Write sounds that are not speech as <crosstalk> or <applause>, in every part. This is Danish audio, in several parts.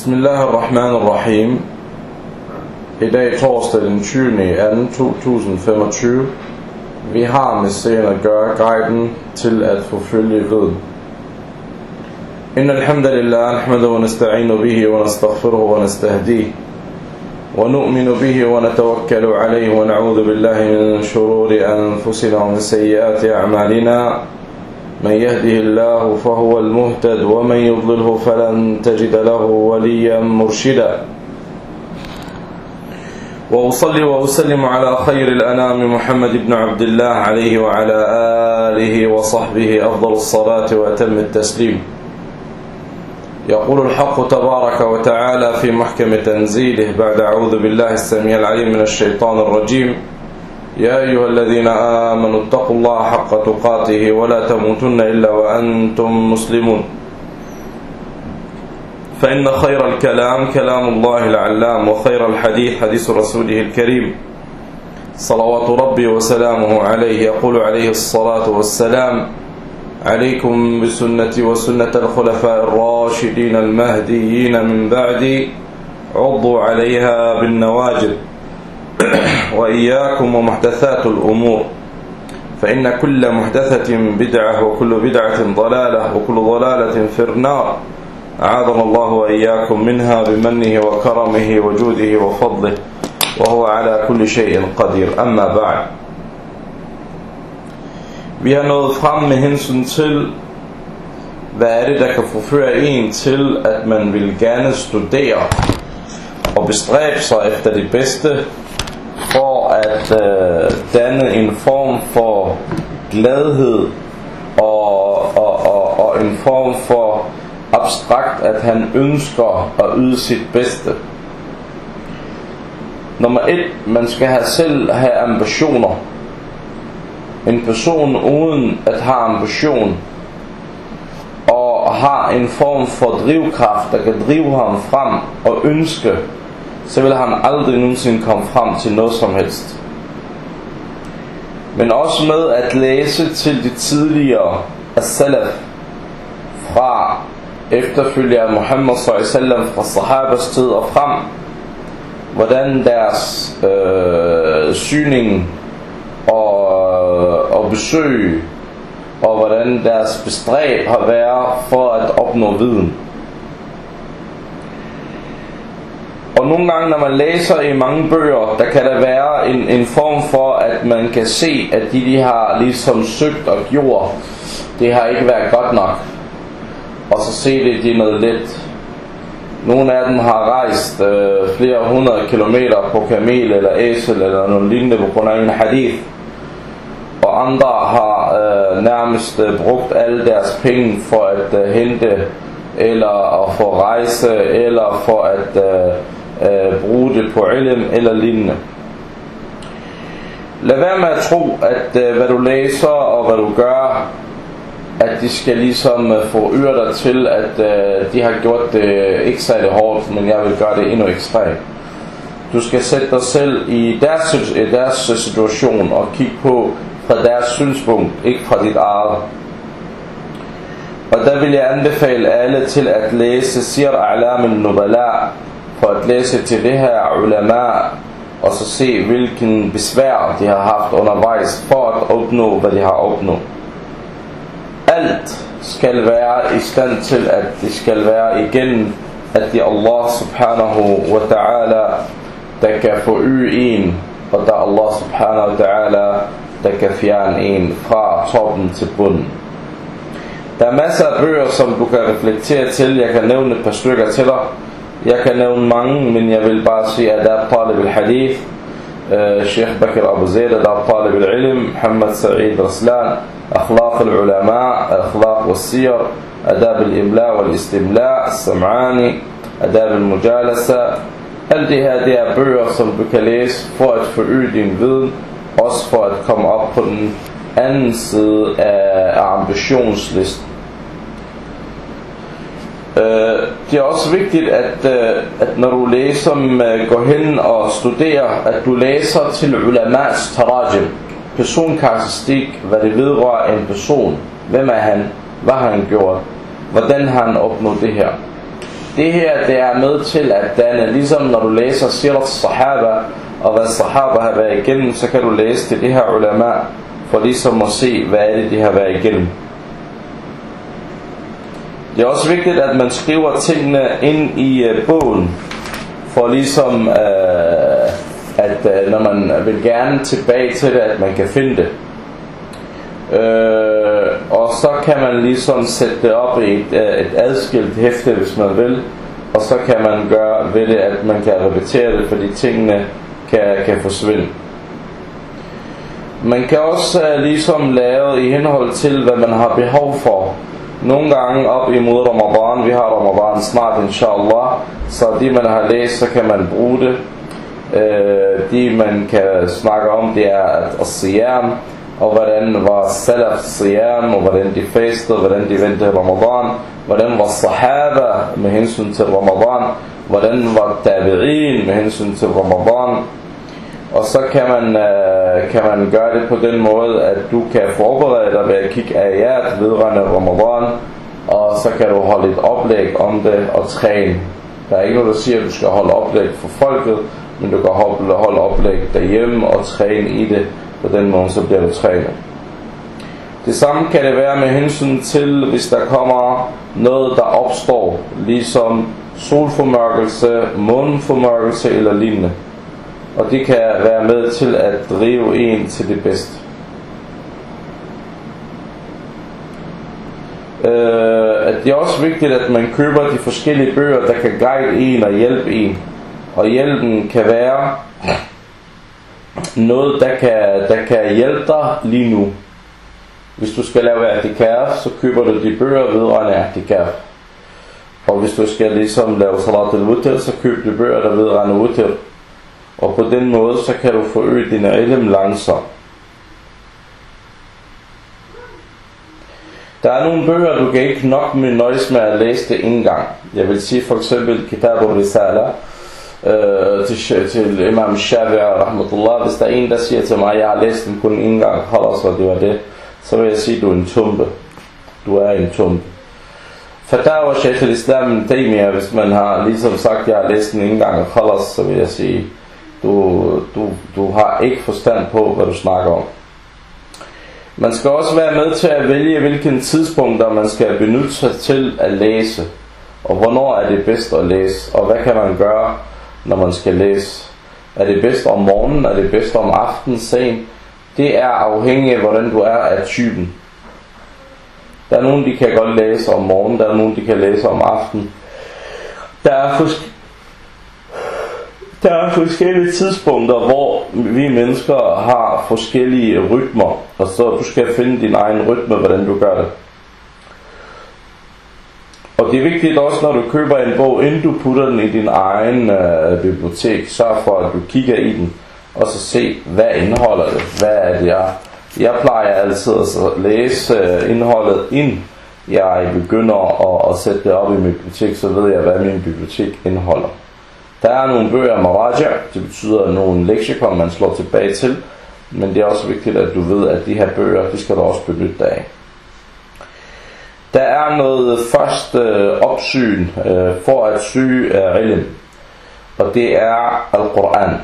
Bismillahirrahmanirrahim. I dag torsdag den 20. 2. 2025. Vi har med serien at gøre guiden til at forfølge viden. إن الحمد لله نحمده ونستعين به ونستغفره ونستهديه ونؤمن به ونتوكل عليه ونعوذ بالله من شرور أنفسنا ومن سيئات أعمالنا من يهده الله فهو المهتد ومن يضلله فلن تجد له وليا مرشدا. وأصلي وأسلم على خير الأنام محمد بن عبد الله عليه وعلى آله وصحبه أفضل الصلاة وأتم التسليم. يقول الحق تبارك وتعالى في محكم تنزيله بعد أعوذ بالله السميع العليم من الشيطان الرجيم. يا أيها الذين آمنوا اتقوا الله حق تقاته ولا تموتن إلا وأنتم مسلمون. فإن خير الكلام كلام الله العلام وخير الحديث حديث رسوله الكريم. صلوات ربي وسلامه عليه يقول عليه الصلاة والسلام عليكم بسنتي وسنة الخلفاء الراشدين المهديين من بعدي عضوا عليها بالنواجد <coughs> وإياكم ومحدثات الأمور. فإن كل محدثة بدعة وكل بدعة ضلالة وكل ضلالة في النار. أعاذنا الله وإياكم منها بمنه وكرمه وجوده وفضله. وهو على كل شيء قدير. أما بعد. Vi har nået frem med hensyn til, hvad er det, der kan forføre en til, at man vil gerne studere og bestræbe sig efter det bedste, for at øh, danne en form for gladhed og, og, og, og en form for abstrakt, at han ønsker at yde sit bedste. Nummer et, man skal have selv have ambitioner. En person uden at have ambition og har en form for drivkraft, der kan drive ham frem og ønske, så ville han aldrig nogensinde komme frem til noget som helst. Men også med at læse til de tidligere as-salaf fra efterfølger af Muhammad sallallahu fra sahabas tid og frem, hvordan deres øh, syning og, og besøg og hvordan deres bestræb har været for at opnå viden. Og nogle gange, når man læser i mange bøger, der kan der være en, en form for, at man kan se, at de, de har ligesom søgt og gjort, det har ikke været godt nok. Og så se det, de er noget lidt. Nogle af dem har rejst øh, flere hundrede kilometer på kamel eller æsel eller noget lignende på grund af en hadith. Og andre har øh, nærmest øh, brugt alle deres penge for at øh, hente eller at få rejse eller for at øh, øh, bruge det på ilm eller lignende. Lad være med at tro, at øh, hvad du læser og hvad du gør, at de skal ligesom øh, få øre dig til, at øh, de har gjort det ikke særlig hårdt, men jeg vil gøre det endnu ekstremt. Du skal sætte dig selv i deres, i deres øh, situation og kigge på fra deres synspunkt, ikke fra dit eget. Og der vil jeg anbefale alle til at læse Sir A'lam al-Nubala, på at læse til det her ulama, og så se hvilken besvær de har haft undervejs for at opnå, hvad de har opnået. Alt skal være i stand til, at det skal være igen, at det er Allah subhanahu wa ta'ala, der kan forøge en, og der er Allah subhanahu wa ta'ala, der kan fjerne en fra toppen til bunden. Der er masser af bøger, som du kan reflektere til. Jeg kan nævne et par stykker til dig. يكن من من يبل باسي أداب طالب الحديث آه، الشيخ بكر أبو زيد أداب طالب العلم محمد سعيد رسلان أخلاق العلماء أخلاق والسير أداب الإملاء والاستملاء السمعاني أداب المجالسة Alt det her, det er bøger, فؤادين du اصفاد læse for at forøge din. Øh, det er også vigtigt, at, øh, at når du læser, øh, går hen og studerer, at du læser til ulamas tarajim, personkarakteristik, hvad det vedrører en person. Hvem er han? Hvad har han gjort? Hvordan har han opnået det her? det her det er med til at danne, ligesom når du læser Sirat Sahaba, og hvad Sahaba har været igennem, så kan du læse til det her ulama, for ligesom at se, hvad er det, de har været igennem. Det er også vigtigt, at man skriver tingene ind i øh, bogen, for ligesom, øh, at øh, når man vil gerne tilbage til det, at man kan finde det. Øh, og så kan man ligesom sætte det op i et, øh, et adskilt hæfte, hvis man vil, og så kan man gøre ved det, at man kan repetere det, fordi tingene kan, kan forsvinde. Man kan også uh, ligesom lave i henhold til, hvad man har behov for. Nogle gange op imod Ramadan, vi har Ramadan snart inshallah, så de man har læst, så kan man bruge det. Øh, de man kan snakke om, det er at Asiyam, og hvordan var Salaf Siyam, og hvordan de fastede, hvordan de ventede Ramadan, hvordan var Sahaba med hensyn til Ramadan, hvordan var Tabi'in med hensyn til Ramadan, og så kan man, øh, kan man gøre det på den måde, at du kan forberede dig ved at kigge ayat vedrørende Ramadan, og så kan du holde et oplæg om det og træne. Der er ikke noget, der siger, at du skal holde oplæg for folket, men du kan holde, holde oplæg derhjemme og træne i det. På den måde, så bliver du trænet. Det samme kan det være med hensyn til, hvis der kommer noget, der opstår, ligesom solformørkelse, måneformørkelse eller lignende og det kan være med til at drive en til det bedste. Øh, at det er også vigtigt, at man køber de forskellige bøger, der kan guide en og hjælpe en. Og hjælpen kan være noget, der kan, der kan hjælpe dig lige nu. Hvis du skal lave artikaf, så køber du de bøger vedrørende artikaf. Og hvis du skal ligesom lave salat al så køber du bøger, der vedrørende wutir og på den måde så kan du forøge din ilm langsomt. Der er nogle bøger, du kan ikke nok med nøjes med at læse det en gang. Jeg vil sige for eksempel Kitab al-Risala øh, til, til Imam Shafi'i rahmatullah. Hvis der er en, der siger til mig, at jeg har læst den kun en gang, så det var det, så vil jeg sige, at du er en tumpe. Du er en tumpe. Fatawa Sheikh al-Islam Taymiyyah, hvis man har ligesom sagt, at jeg har læst den en gang, så vil jeg sige, du, du, du har ikke forstand på, hvad du snakker om. Man skal også være med til at vælge, hvilken tidspunkter man skal benytte sig til at læse. Og hvornår er det bedst at læse, og hvad kan man gøre, når man skal læse. Er det bedst om morgenen, er det bedst om aftenen, sen? Det er afhængigt af, hvordan du er af typen. Der er nogen, de kan godt læse om morgenen, der er nogen, de kan læse om aftenen. Der er der er forskellige tidspunkter, hvor vi mennesker har forskellige rytmer, og så du skal finde din egen rytme, hvordan du gør det. Og det er vigtigt også, når du køber en bog, inden du putter den i din egen øh, bibliotek, sørg for, at du kigger i den, og så se, hvad indeholder det, hvad er det, jeg... Jeg plejer altid at læse øh, indholdet ind, jeg begynder at, at sætte det op i min bibliotek, så ved jeg, hvad min bibliotek indeholder. Der er nogle bøger maraja, det betyder nogle leksikon, man slår tilbage til, men det er også vigtigt, at du ved, at de her bøger, de skal du også benytte dig af. Der er noget første øh, opsyn øh, for at syge af øh, ilm, og det er Al-Quran.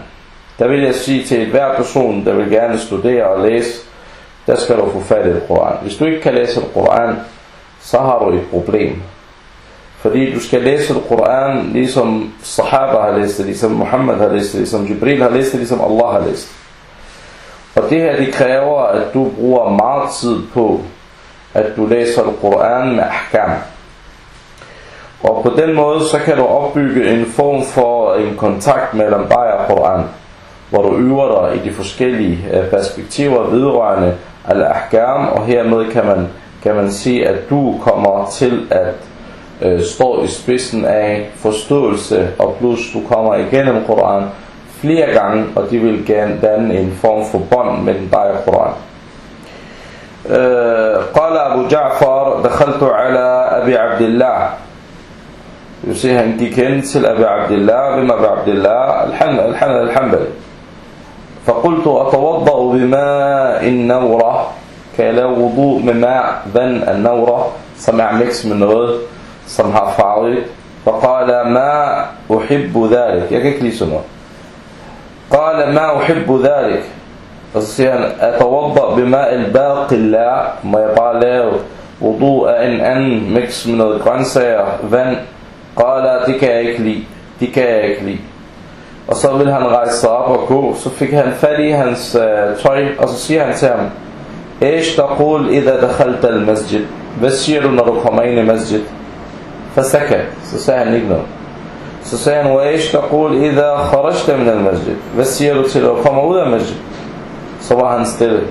Der vil jeg sige til hver person, der vil gerne studere og læse, der skal du få fat i Al-Quran. Hvis du ikke kan læse Al-Quran, så har du et problem. Fordi du skal læse Koran ligesom Sahaba har læst det, ligesom Muhammad har læst det, ligesom Jibril har læst det, ligesom Allah har læst det. Og det her det kræver at du bruger meget tid på at du læser Koran med ahkam. Og på den måde så kan du opbygge en form for en kontakt mellem dig og Koran hvor du øver dig i de forskellige øh, perspektiver vedrørende al-ahkam, og hermed kan man, kan man sige, at du kommer til at Øh, står i spidsen af forståelse og plus du kommer igennem Koran flere gange og de vil gerne danne en form for bånd mellem dig og Koran. قال أبو جعفر دخلت على أبي عبد الله يسيح أنك كنت لأبي عبد الله بما أبي عبد الله الحن الحنبل فقلت أتوضأ بماء النورة كلا وضوء من ماء ذن النورة سمع ميكس من نور somehow followed it فقال ما أحب ذلك يا كليسما قال ما أحب ذلك أستطيع أتوضأ بماء الباقي لا ما يطالع وضوء إن أن mix من الكانسير then قال تكاكلي تكاكلي Og så vil han rejse sig op og gå, så fik han fat i hans øh, tøj, og så siger han til ham, Æsh taqul idha dakhalt al-masjid. Hvad siger du, når du kommer ind i masjid? فسكت. سوسان نيجنو سوسان وإيش تقول؟ إذا خرجت من المسجد. بس يلو تلو. فموضوع المسجد؟ صباحا ستيل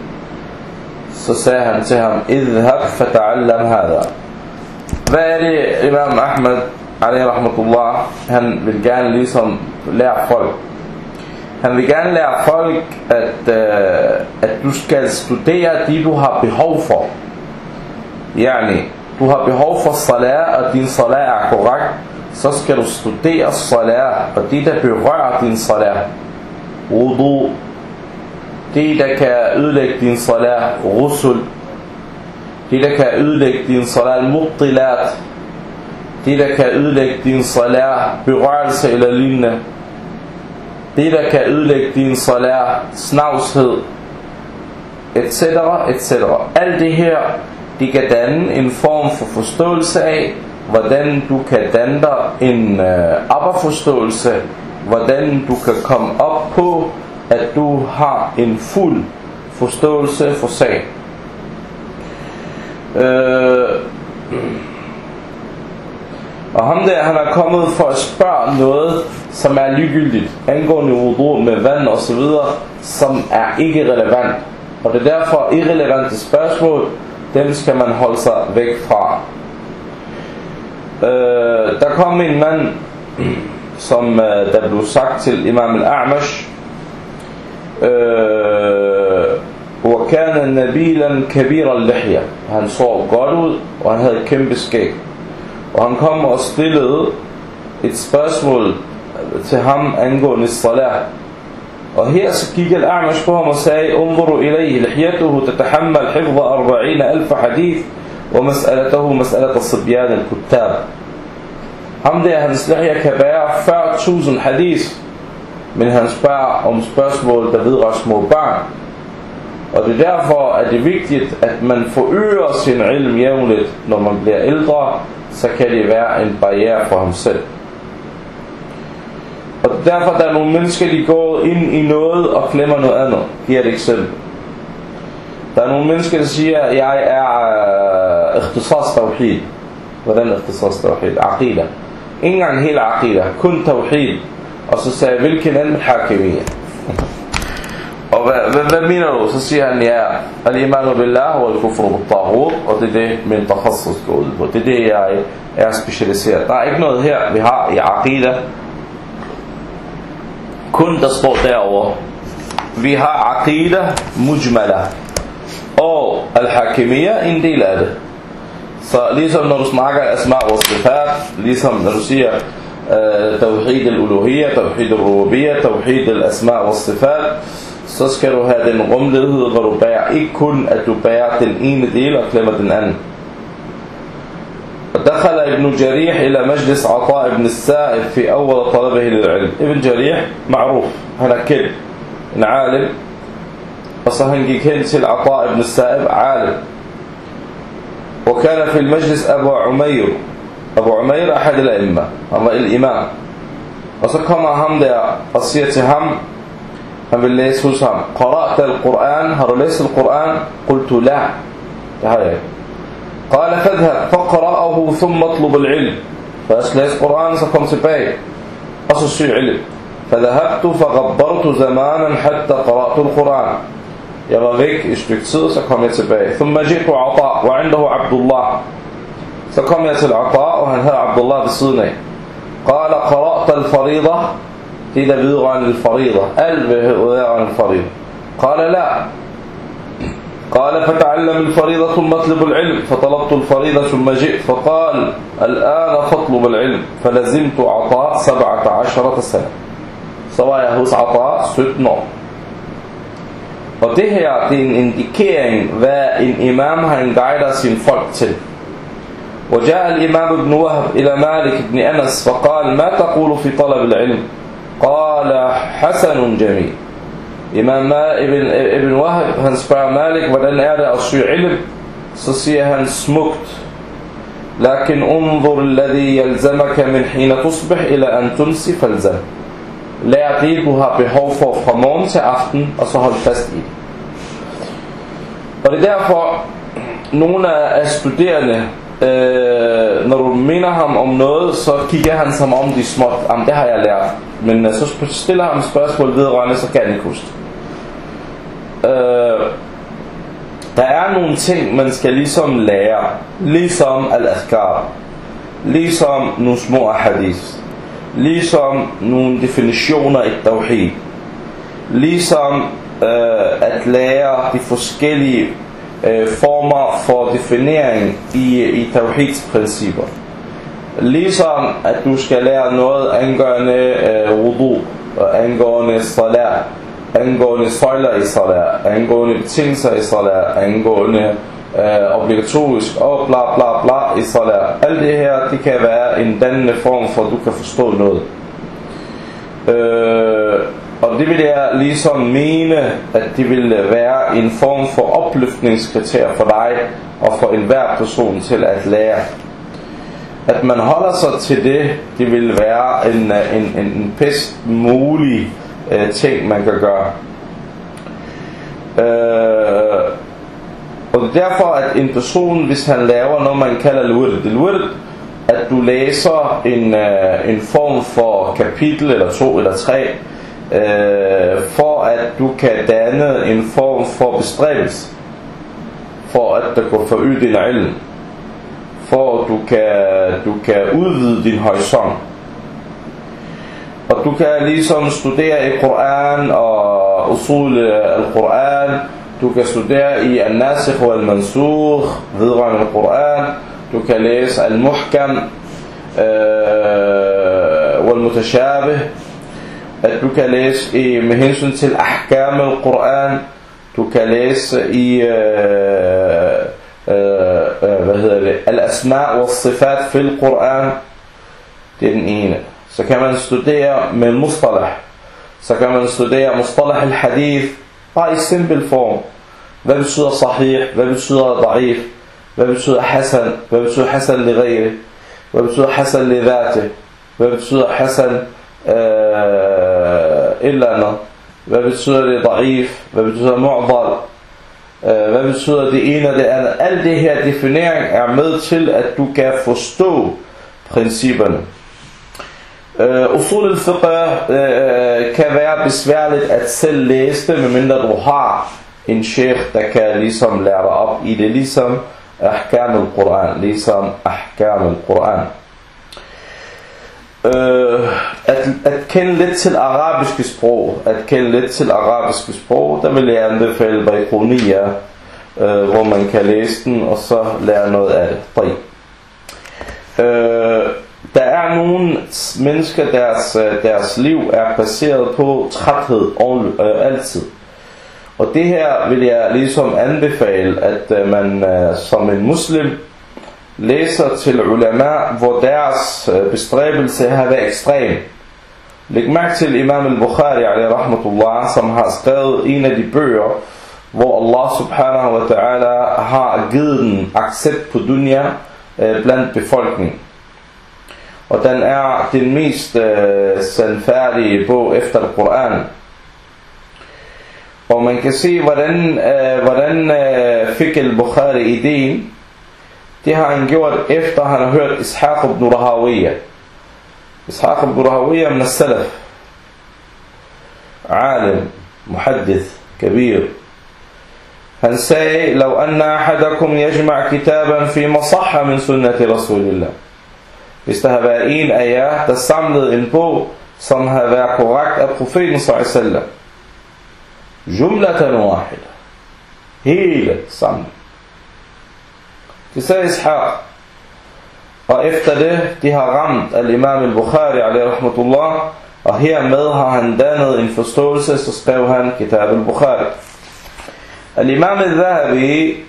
سوسان سهم. اذهب فتعلم هذا. فيري امام أحمد عليه رحمة الله هن بالجان ليسون لا فرق هن بالجان لا فرق ات ات تشكل ستوديا تي دو يعني du har behov for salat, og din salat er korrekt, så skal du studere salat, og det der berører din salat. Wudu, det der kan ødelægge din salat. Rusul, det der kan ødelægge din salat. Mubtilat, det der kan ødelægge din salat. Berørelse eller lignende det der kan ødelægge din salat, snavshed, etc. etc. Alt det her, de kan danne en form for forståelse af, hvordan du kan danne dig en øh, arbejdsforståelse, hvordan du kan komme op på, at du har en fuld forståelse for sag. Øh, og ham der, han er kommet for at spørge noget, som er ligegyldigt, angående wudu med vand og så videre, som er ikke relevant. Og det er derfor irrelevante spørgsmål, dem skal man holde sig væk fra. Øh, der kom en mand, som øh, der blev sagt til imam al-A'mash, øh, وكان نبيلا كبير اللحية han så godt ud og han havde kæmpe skæg og han kom og stillede et spørgsmål til ham angående salat. Og her så gik Al-A'mash på ham og sagde, Umburu ilayhi lihyatuhu tatahammal hifza 40 alf hadith, og mas'alatahu mas'alat al-sibyan al-kuttab. Ham der, hans lihya kan bære 40.000 hadith, men han spørger om spørgsmål, der vedrører små børn. Og det er derfor, at det er vigtigt, at man forøger sin ilm jævnligt, når man bliver ældre, så kan det være en barriere for ham selv. Derfor der er nogle mennesker, de går ind i noget og glemmer noget andet. Giver et eksempel. Der er nogle mennesker, der siger, at jeg er øh, ikhtisas tawhid. Hvordan ikhtisas tawhid? Aqida. Ingen gang hele aqida, kun tawhid. Og så sagde jeg, hvilken anden hakimiyya? Og hvad, hvad, hvad mener du? Så siger han, ja, al-imanu billah og al-kufru bil-taghut, og det er det, min takhassus går ud på. Det er det, jeg er specialiseret. Der er ikke noget her, vi har i aqida, kun der står derovre. Vi har aqida mujmala og al-hakimiyya en del af det. Så ligesom når du snakker asma og sifat, ligesom når du siger tawhid al-uluhiyya, tawhid al-rububiyya, tawhid al-asma og sifat, så skal du have den rumlighed, hvor du bærer ikke kun, at du bærer den ene del og glemmer den anden. دخل ابن جريح إلى مجلس عطاء بن السائب في أول طلبه للعلم. ابن جريح معروف هنا كل عالم. وصهن جيكين عطاء بن السائب عالم. وكان في المجلس أبو عمير. أبو عمير أحد الأئمة هو الإمام. وصكما هم ده قصية هم. هم بالليس هم. قرأت القرآن هل ليس القرآن؟ قلت لا. هذا قال فاذهب فقرأه ثم اطلب العلم. فأسليس قرآن سكم سباي أصل علم. فذهبت فغبرت زمانا حتى قرأت القرآن. kom jeg tilbage. ثم جئت عطاء وعنده عبد الله. Og han havde Abdullah ved siden af. قال قرأت الفريضة. det der vedrørende الفريضة. alt vedrørende الفريضة. قال لا. قال فتعلم الفريضة ثم اطلب العلم فطلبت الفريضة ثم جئت. فقال الآن فاطلب العلم. فلزمت عطاء سبعة عشرة سنة. سواء يهوس عطاء 17 år Og det her, det er en indikering, hvad en imam han guider sin folk til. وجاء الإمام ابن وهب إلى مالك بن أنس فقال ما تقول في طلب العلم؟ قال حسن جميل. Imam Ibn, Ibn Wahab, han spørger Malik, hvordan er det at søge ilm? Så siger han smukt. لكن انظر الذي يلزمك من حين تصبح إلى أن تمسي فالزم. Lær det, du har behov for fra morgen til aften, og så hold fast i det. Og det er derfor, nogle af studerende, øh, når du minder ham om noget, så kigger han som om de småt, jamen det har jeg lært. Men øh, så stiller han spørgsmål vedrørende, så kan han øh, der er nogle ting, man skal ligesom lære. Ligesom al-adhkar. Ligesom nogle små hadith. Ligesom nogle definitioner i tawhid. Ligesom øh, at lære de forskellige Eh, øh, former for definering i, i tawhids principper. Ligesom at du skal lære noget angående øh, eh, wudu, angående salat, angående søjler i salat, angående betingelser i salat, angående øh, eh, obligatorisk og bla bla bla i salat. Alt det her, det kan være en dannende form for, at du kan forstå noget. Øh, og det vil jeg ligesom mene, at det vil være en form for opløftningskriterier for dig og for enhver person til at lære. At man holder sig til det, det vil være en, øh, en, en, en bedst mulig øh, ting, man kan gøre. Øh, og det er derfor, at en person, hvis han laver noget, man kalder lurt, lurt, at du læser en, øh, en form for kapitel, eller to, eller tre, øh, for at du kan danne en form for bestræbelse, for at du kan forøge din ilm, for at du kan, du kan udvide din horisont. Og du kan ligesom studere i Koran og usul øh, al-Quran. Du kan studere i al-Nasikh og al-Mansur vedrørende Koran. Du kan læse al-Muhkam øh, og al-Mutashabih. At du kan læse i, med hensyn til ahkam al-Quran. Du kan læse i øh, øh, hvad hedder det al-asma og sifat fil Quran. Det er den ene. Så kan man studere med mustalah. Så kan man studere mustalah al-hadith bare i simpel form. Hvad betyder sahih? Hvad betyder da'if? Hvad betyder hasan? Hvad betyder hasan li ghayri? Hvad betyder hasan li dhati? Hvad betyder hasan øh, eller andet? Hvad betyder det da'if? Hvad betyder mu'dal? Øh, hvad betyder det ene og det andet? Alt det her definering er med til, at du kan forstå principperne. Uh, usul al-fiqh uh, kan være besværligt at selv læse det, medmindre du har en sheikh, der kan ligesom lære dig op i det, ligesom ahkam al-Quran, ligesom ahkam al-Quran øh, at, at kende lidt til arabiske sprog, at kende lidt til arabiske sprog, der vil jeg anbefale Baikronia, øh, hvor man kan læse den, og så lære noget af det. Øh, der er nogle mennesker, deres, øh, deres liv er baseret på træthed øh, altid. Og det her vil jeg ligesom anbefale, at øh, man øh, som en muslim læser til ulama, hvor deres øh, bestræbelse har været ekstrem. Læg mærke til Imam al-Bukhari, rahmatullah, som har skrevet en af de bøger, hvor Allah subhanahu wa ta'ala har givet den accept på dunya øh, blandt befolkningen og den er den mest øh, sandfærdige bog efter Koran. Og man kan se, hvordan, øh, hvordan øh, fik al-Bukhari ideen. Det har han gjort efter han har hørt Ishaq ibn Rahawiyya. Ishaq ibn Rahawiyya min al-Salaf. عالم محدث كبير han sagde لو أن أحدكم يجمع كتابا في مصحة من سنة رسول الله hvis der har været en af jer, der samlede en bog, som har været korrekt af profeten sallallahu Jumlatan wahida. Hele sammen. Sagde Ishaq. Og efter det, de har ramt al-Imam al-Bukhari rahmatullah, og hermed har han dannet en forståelse, så skrev han Kitab al-Bukhari. Al-Imam al-Zahabi,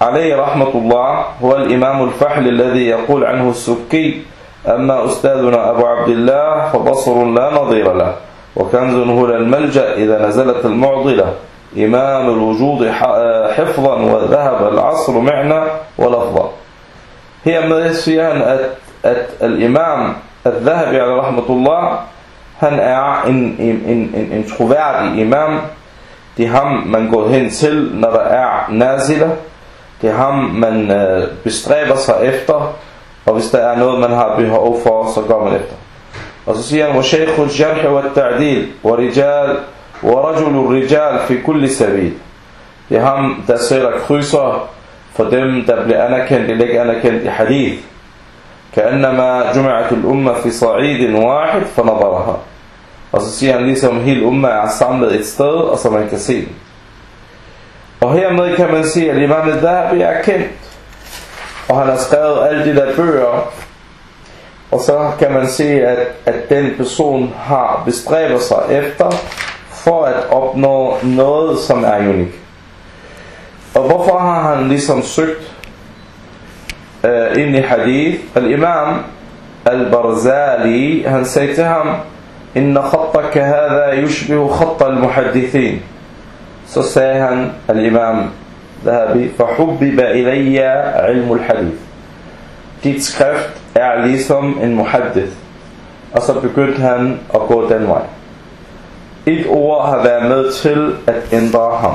عليه رحمة الله هو الإمام الفحل الذي يقول عنه السكي أما أستاذنا أبو عبد الله فبصر لا نظير له وكنز هو الملجأ إذا نزلت المعضلة إمام الوجود آه، حفظا وذهب العصر معنى ولفظا. هي من أت أت الإمام الذهبي على رحمة الله هن إن إن إن إن إمام دي هم من går hen til når der er nazila det er ham man bestræber sig efter og hvis der er وشيخ الجرح والتعديل ورجال وَرَجُلُ الرِّجَال فِي كُلِّ سَبِيل Det er ham, der sætter krydser for dem, der bliver anerkendt eller ikke anerkendt i hadith. كأنما جمعت الأمة في صعيد واحد فنظرها Og så siger han ligesom, hele umma er samlet et sted, og så man kan se den. Og hermed kan man sige, at Imam al-Dhabi er kendt. Og han har skrevet alle de der bøger. Og så kan man se, at, at den person har bestræbet sig efter, for at opnå noget, som er unik. Og hvorfor har han ligesom søgt øh, ind i hadith? Al-imam al-Barzali, han sagde til ham, Inna khattaka hadha yushbihu khatta al-muhaddithin. Så sagde han, al-imam Dhahabi, Fahubbiba ilayya ilmu al-hadith. Dit skrift er ligesom en muhaddith. Og så begyndte han at gå den vej. Et ord har været med til at ændre ham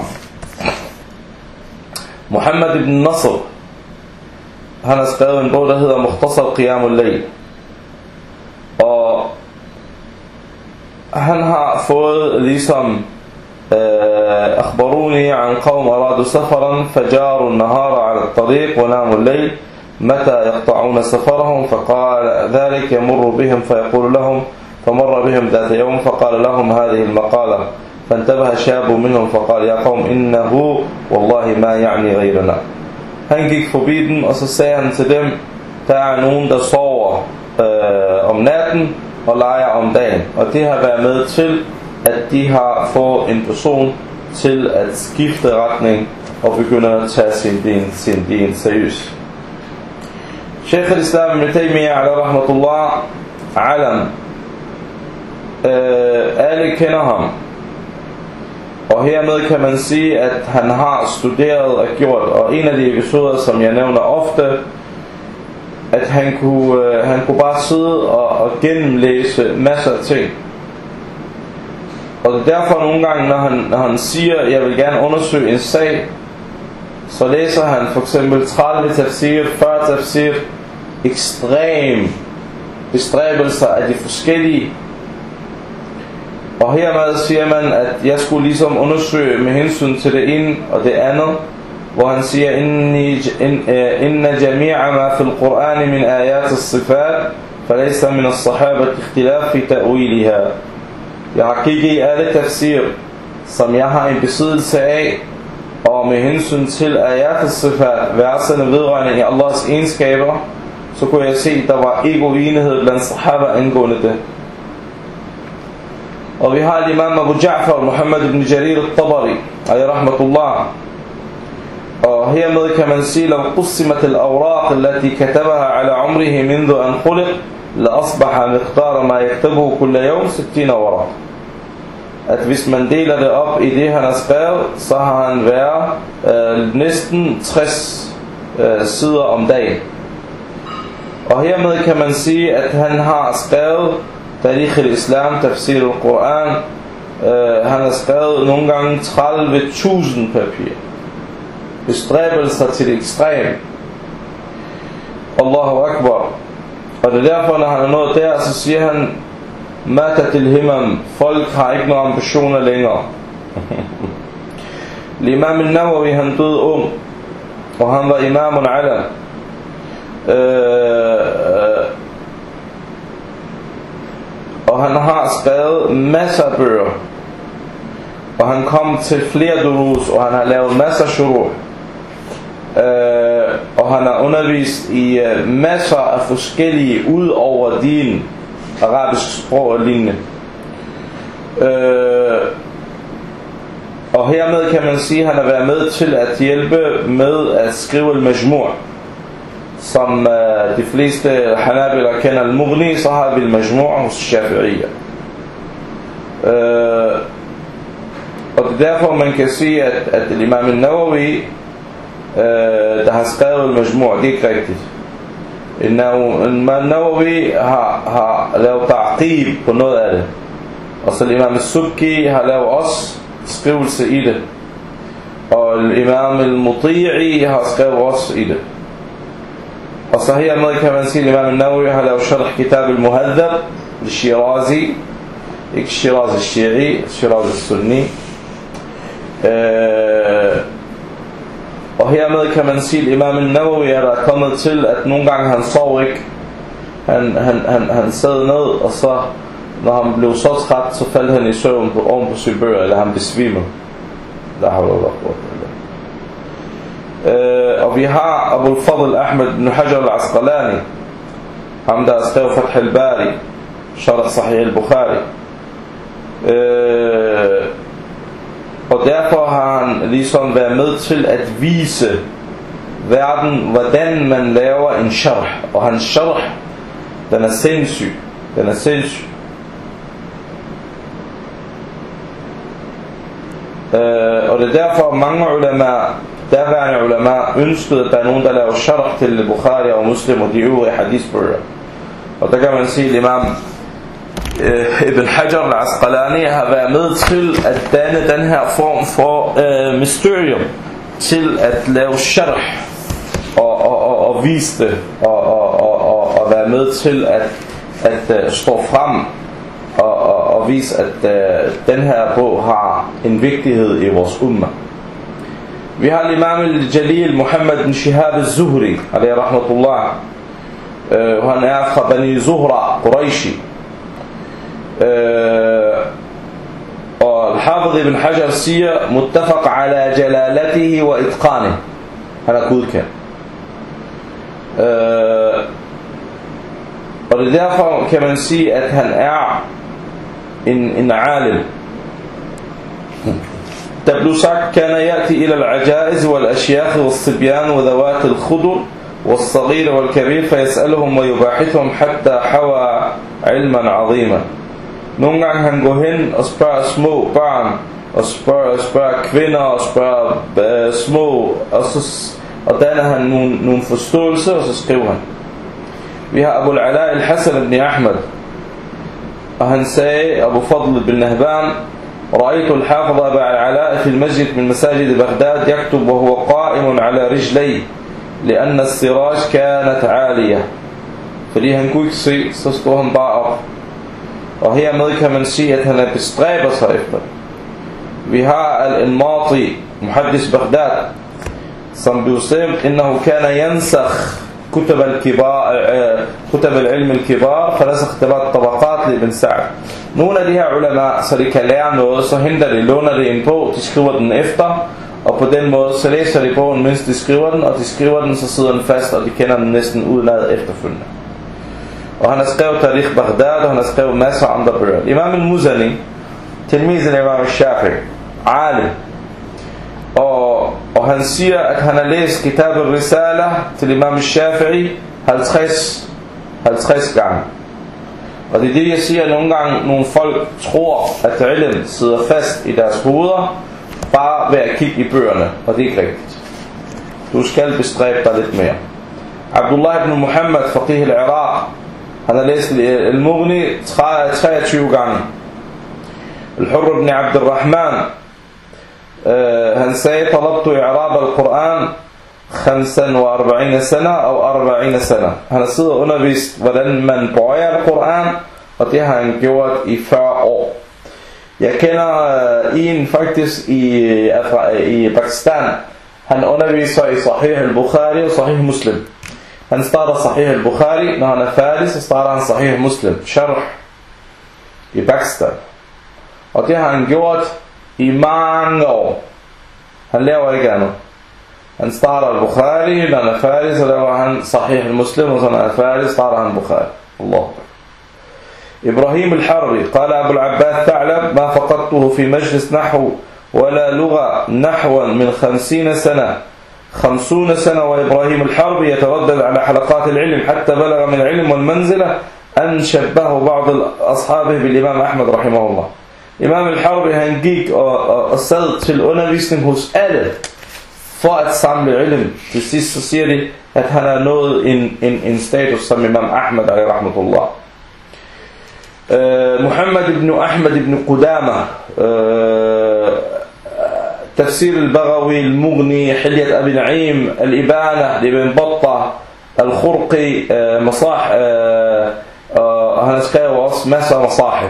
Muhammad ibn Nasr han har skrevet en bog der hedder Mukhtasar Qiyamul Layl og han har fået ligesom أخبروني عن قوم أرادوا سفرا فجاروا النهار على الطريق وناموا الليل متى يقطعون سفرهم فقال ذلك يمر بهم فيقول لهم فمر بهم ذات يوم فقال لهم هذه المقالة فانتبه شاب منهم فقال يا قوم إنه والله ما يعني غيرنا Han gik forbi dem, og så sagde han til dem, der er nogen, der sover øh, om natten, og leger om dagen. Og det har været med til, at de har fået en person til at skifte retning og begynde at tage sin din, sin din seriøst. Sheikh al-Islam ibn Taymiyyah ala rahmatullah alam øh, alle kender ham og hermed kan man sige at han har studeret og gjort og en af de episoder som jeg nævner ofte at han kunne, øh, han kunne bare sidde og, og gennemlæse masser af ting. Og det er derfor nogle gange, når han, når han siger, at jeg vil gerne undersøge en sag, så læser han for eksempel 30 tafsir, 40 tafsir, ekstrem bestræbelser af de forskellige. Og hermed siger man, at jeg skulle ligesom undersøge med hensyn til det ene og det andet, hvor han siger eh, inna jami'a ma fil Qur'an min ayat al-sifat, falaysa min al-sahabat ikhtilaf fi ta'wiliha. Jeg har kigget i alle tafsir som jeg har en besiddelse af og med hensyn til ayat al-sifat, verserne vedrørende i Allahs egenskaber så kunne jeg se at der var ikke uenighed blandt sahaba angående det. وبهذا الإمام أبو جعفر محمد بن جرير الطبري أي رحمة الله. هي مذكى منسيلا قسمت الأوراق التي كتبها على عمره منذ أن خلق لأصبح مقدار ما يكتبه كل يوم ستين ورق at hvis man deler det op i det, han har skrevet, så har han været øh, uh, næsten 60 øh, uh, sider om dagen. Og hermed kan man sige, at han har skrevet Tarikh al-Islam, Tafsir al-Quran øh, han har skrevet nogle gange 30.000 papir bestræbelser til det ekstreme. Allahu Akbar. Og det er derfor, når han er nået der, så siger han, Mata til himam, folk har ikke nogen ambitioner længere. L'imam al-Nawawi, han døde ung, og han var imamun ala. Øh, og han har skrevet masser af bøger. Og han kom til flere durus, og han har lavet masser af shuruh. Øh, og han har undervist i øh, masser af forskellige ud over din arabisk sprog og lignende. Øh, Og hermed kan man sige, at han har været med til at hjælpe med at skrive al-majmur. some uh, defeatist Hanabila كان المغني صاحب المجموعة الشافعية أضافوا من كسية الإمام النووي تحسقوا المجموع دي كريكتيف إنه النووي ها ها لو تعقيب كنور قال أصل الإمام السبكي ها لو أص سقيو لسئيدة الإمام المطيعي ها سقيو أص إيده صحيح الملك منسي الإمام النووي هذا شرح كتاب المهذب للشيرازي الشيراز الشيعي الشيراز السني آه، وهي ملك منسي الإمام النووي هذا كمل تل أتنونغ عن هن صوك هن هن هن هن سيد نل أصلا når han blev så træt, så faldt han i søvn på oven på sin bøger, eller han besvimede. Der har været godt. Eh, og vi har Abu al-Fadl Ahmed ibn Hajar al-Asqalani, ham der skrev Fath al-Bari, Sharh Sahih al-Bukhari. Øh, og derfor har han ligesom været med til at vise verden, hvordan man laver en sharh. Og hans sharh, den er sindssyg. Den er sindssyg. Øh, og det er derfor mange ulema, derværende ulama ønskede at der er nogen der laver sharh til Bukhari og Muslim og de øvrige hadisbøger. Og der kan man sige, at imam øh, Ibn Hajar al-Asqalani har været med til at danne den her form for øh, mysterium til at lave sharh og, og, og, og vise det og, og, og, og, og være med til at, at uh, stå frem og, og, og vise at uh, den her bog har en vigtighed i vores umma. بها الإمام الجليل محمد بن شهاب الزهري عليه رحمة الله. آه، وهنا يفخى بني زهرة قريشي. آه، آه، الحافظ ابن حجر سية متفق على جلالته وإتقانه. هذا كل كان ولذا فكمن سيئة هنقع إن, إن عالم. تبلو شاك كان يأتي إلى العجائز والأشياخ والصبيان وذوات الخضر والصغير والكبير فيسألهم ويباحثهم حتى حوى علما عظيما. نونغ عن هنغوهن أسبع اسمو بعن أسبع أسبع كفينة أسبع اسمو أسس أدانها نون فستول سرس بها أبو العلاء الحسن بن أحمد. وهن أبو فضل بن نهبان رأيت الحافظ أبا العلاء في المسجد من مساجد بغداد يكتب وهو قائم على رجلي لأن السراج كانت عالية. فليهن كويك سي سستوهن باعر وهي ملكة من سيئة هنا بستغيبة صريفة. بها الإنماطي محدث بغداد سنبيوسيم إنه كان ينسخ كتب الكبار كتب العلم الكبار فنسخ اختبار الطبقات لابن سعد nogle af de her ulema så de kan lære noget så henter de låner det en bog de skriver den efter og på den måde så læser de bogen mens de skriver den og de skriver den så sidder den fast og de kender den næsten udenad efterfølgende og han har skrevet Tarikh Baghdad og han har skrevet masser af andre bøger Imam al-Muzani tilmizen Imam al-Shafi'i alim og, og han siger at han har læst Kitab al-Risala til Imam al-Shafi'i 50 50 gange. Og det er det jeg siger. At nogle gange nogle folk tror at ilm sidder fast i deres hoveder bare ved at kigge i bøgerne og det er ikke rigtigt. Du skal bestræbe dig lidt mere. Abdullah ibn Muhammad faqih al-Iraq han har læst al-Mughni 23 gange. Al-Hurr ibn Abdurrahman, sagde طلبت إعراب القرآن 45 سنة أو 40 سنة han har siddet og undervist hvordan man bøjer Koran og det har han gjort i 40 år jeg kender en faktisk i, i Pakistan han underviser i Sahih al-Bukhari og Sahih Muslim han starter Sahih al-Bukhari når han er færdig så starter han Sahih Muslim Sharh i Pakistan og det har han gjort إيمانو هنلاقوا هيك أن صار البخاري لنا فارس روى عن صحيح المسلم وصنع فارس صار عن البخاري. الله. أكبر إبراهيم الحربي قال أبو العباس ثعلب ما فقدته في مجلس نحو ولا لغة نحوا من خمسين سنة. خمسون سنة وإبراهيم الحربي يتردد على حلقات العلم حتى بلغ من العلم والمنزلة. أن شبهه بعض أصحابه بالإمام أحمد رحمه الله. Imam al-Harbi han gik og, og, og sad til undervisning hos alle for at samle ilm. Til sidst så siger de, at han har nået en, en, en status som Imam Ahmad alaihi rahmatullah. Uh, Muhammad ibn Ahmad ibn Qudama uh, تفسير البغوي المغني حلية أبي نعيم الإبانة لابن بطة الخرقي مصاح هنسكاي وصف مسا مصاحف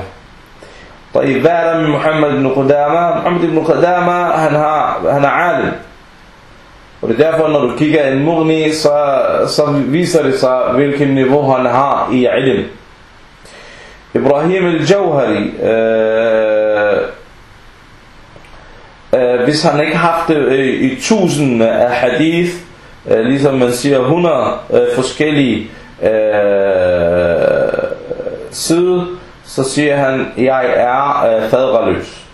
طيب بهرة من محمد بن قدامة محمد بن قدامة هنا عالم. ولذلك فنر كيكا المغني سفيسر سفيلكن نبوها هنها إي علم. إبراهيم الجوهري hvis han ikke haft det i tusind af hadith, ligesom man siger 100 forskellige øh, sider, så siger han, jeg er øh, faderløs.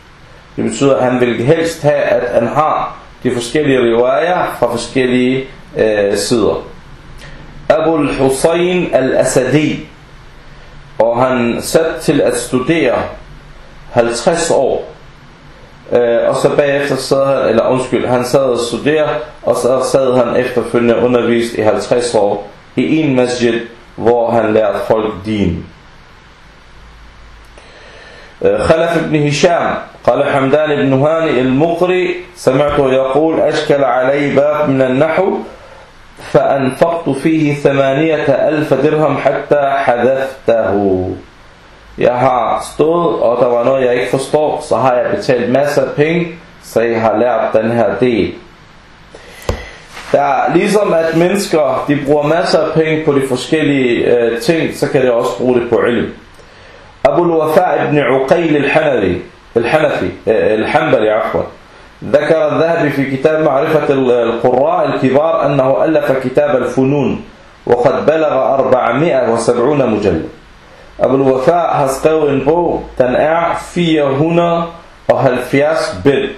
Det betyder, at han vil helst have, at han har de forskellige riwayah fra forskellige øh, sider. Abu al-Hussein al-Asadi, og han sat til at studere 50 år. Øh, og så bagefter sad han, eller undskyld, han sad og studerede, og så sad han efterfølgende undervist i 50 år i en masjid, hvor han lærte folk din. خلف بن هشام قال حمدان بن هاني المقري سمعته يقول أشكل علي باب من النحو فأنفقت فيه ثمانية ألف درهم حتى حذفته Jeg har stået, og der var noget, jeg ikke forstår, så har jeg betalt masser af penge, så jeg har lært den her del. Der er ligesom at mennesker, de bruger masser af penge på de forskellige øh, ting, så kan de også bruge det på ilm. أبو الوفاء بن عقيل الحنفي الحنفي آه، الحنبلي عفوا ذكر الذهبي في كتاب معرفة القراء الكبار أنه ألف كتاب الفنون وقد بلغ 470 مجلد. أبو الوفاء هسقو إن بو تنع في هنا أهل فياس بل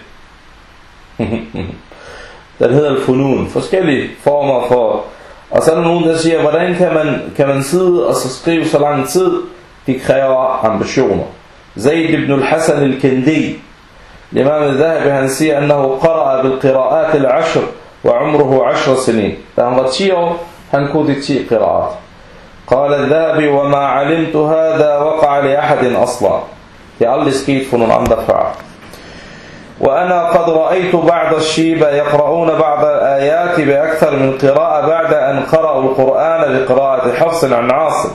den hedder Al-Funun. Forskellige former for... Og så er der nogen, der siger, hvordan kan man, kan man sidde og så skrive så lang tid, فيك خيرة عن بشغمة زيد بن الحسن الكندي الإمام الذهبي هنسي أنه قرأ بالقراءات العشر وعمره عشر سنين. فهم تشيعوا؟ هنكود تشيع قراءات. قال الذهبي وما علمت هذا وقع لأحد أصلا. يقل سكيت فنون عند فعل وأنا قد رأيت بعض الشيبة يقرؤون بعض الآيات بأكثر من قراءة بعد أن قرأوا القرآن بقراءة حفص عن عاصم.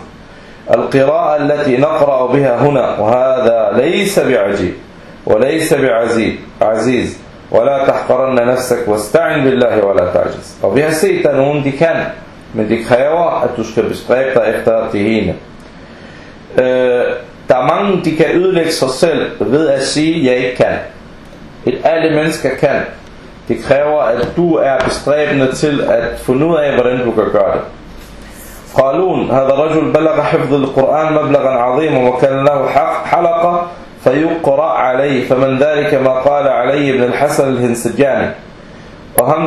القراءة التي نقرأ بها هنا وهذا ليس بعجيب وليس بعزيز عزيز ولا تحقرن نفسك واستعن بالله ولا تعجز og vi har set der er nogen de kan men det kræver at du skal bestræbe dig efter det ene øh, der er mange de kan ødelægge sig selv ved at sige jeg ikke kan et alle mennesker kan det kræver at du er bestræbende til at finde ud af hvordan du kan gøre det قالون هذا الرجل بلغ حفظ القرآن مبلغا عظيما وكان له حلقة فيقرأ عليه فمن ذلك ما قال علي بن الحسن الهنسجاني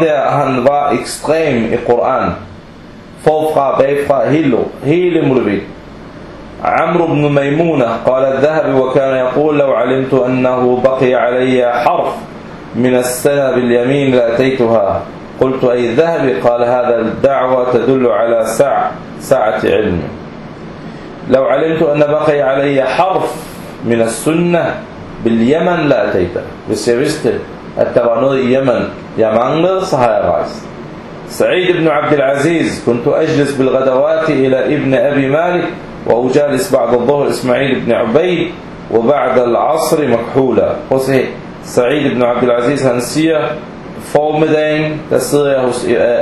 der, han var ekstrem i Koran. Forfra, bagfra, hele, hele mulighed. عمرو بن ميمونة قال الذهب وكان يقول لو علمت أنه بقي علي حرف من السنة باليمين لأتيتها قلت أي الذهب قال هذا الدعوة تدل على سعة سعة علم. لو علمت أن بقي علي حرف من السنة باليمن لأتيته hvis jeg vidste at der var noget سعيد بن عبد العزيز كنت أجلس بالغدوات إلى ابن أبي مالك وأجالس بعد الظهر إسماعيل بن عبيد وبعد العصر مكحولا. وسي سعيد بن عبد العزيز han siger formiddagen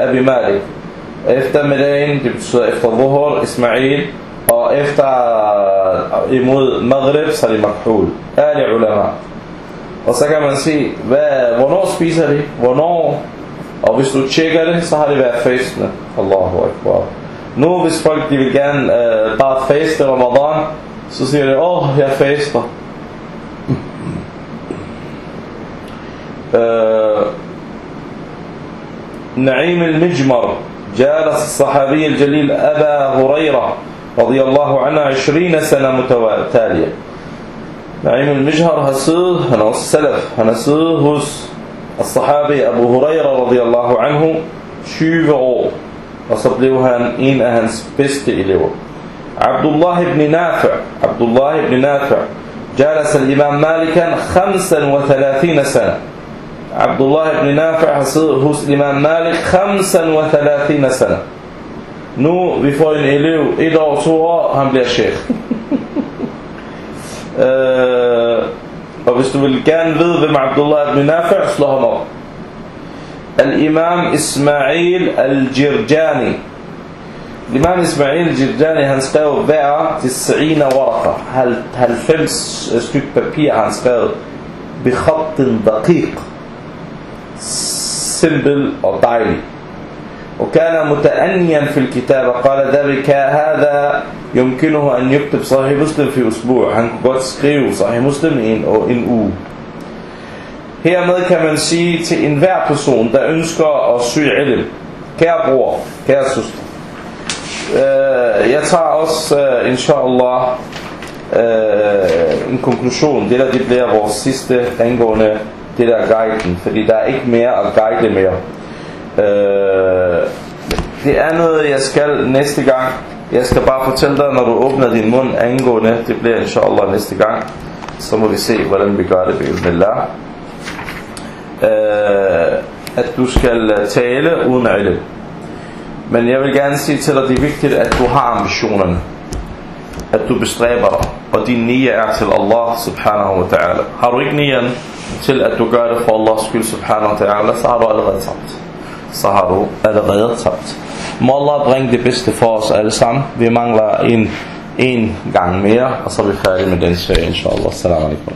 Abi Malik eftermiddagen, det betyder efter Dhuhr, Ismail, og efter øh, imod Maghrib, så er det Makhul. Alle ulema. Og så kan man se, hvad, hvornår spiser de, hvornår, og hvis du tjekker det, så har det været fastende. Allahu Akbar. Nu hvis folk de vil gerne øh, bare faste Ramadan, så siger de, åh, oh, jeg faster. Øh, Naim al-Mijmar جالس الصحابي الجليل أبا هريرة رضي الله عنه عشرين سنة متتالية نعيم المجهر هسوه هنا السلف هنا سوه الصحابي أبو هريرة رضي الله عنه. 20 år og så blev han en af hans bedste elever Abdullah ibn Nafi' Abdullah ibn Nafi' جالس الإمام مالكا 35 سنة. عبد الله بن نافع هوس الإمام مالك خمسة وثلاثين سنة. نو بفور إليو إذا أصوى هم بلي الشيخ. <laughs> آه، وبس تقول كان ذو عبد الله بن نافع صلاه الإمام إسماعيل الجرجاني. الإمام إسماعيل الجرجاني هنسقيه باع تسعين ورقة؟ هل هل فيمس سكوت بابية هنسقيه بخط دقيق؟ simpel og dejlig وكان متأنيا في الكتابة قال ذلك هذا يمكنه أن يكتب صحيح مسلم في أسبوع han kunne godt skrive صحيح مسلم i en, en uge Hermed kan man sige til enhver person, der ønsker at søge ilm, kære bror, kære søster, øh, jeg tager også, øh, inshallah, øh, en konklusion. Det der det bliver vores sidste angående det der guiden, fordi der er ikke mere at guide mere. Øh, det er noget, jeg skal næste gang. Jeg skal bare fortælle dig, når du åbner din mund angående, det bliver inshallah næste gang. Så må vi se, hvordan vi gør det, bismillah. Øh, at du skal øh, tale uden ilm. Men jeg vil gerne sige til dig, det er vigtigt, at du har ambitionerne. At du bestræber dig. Og din nia er til Allah subhanahu wa ta'ala. Har du ikke nian til, at du gør det for Allahs skyld subhanahu wa ta'ala, så har du allerede tabt. Så har du allerede tabt. Må Allah bringe det bedste for os alle sammen. Vi mangler en, en gang mere, og så er vi færdige med den serie, inshallah. Assalamu alaikum.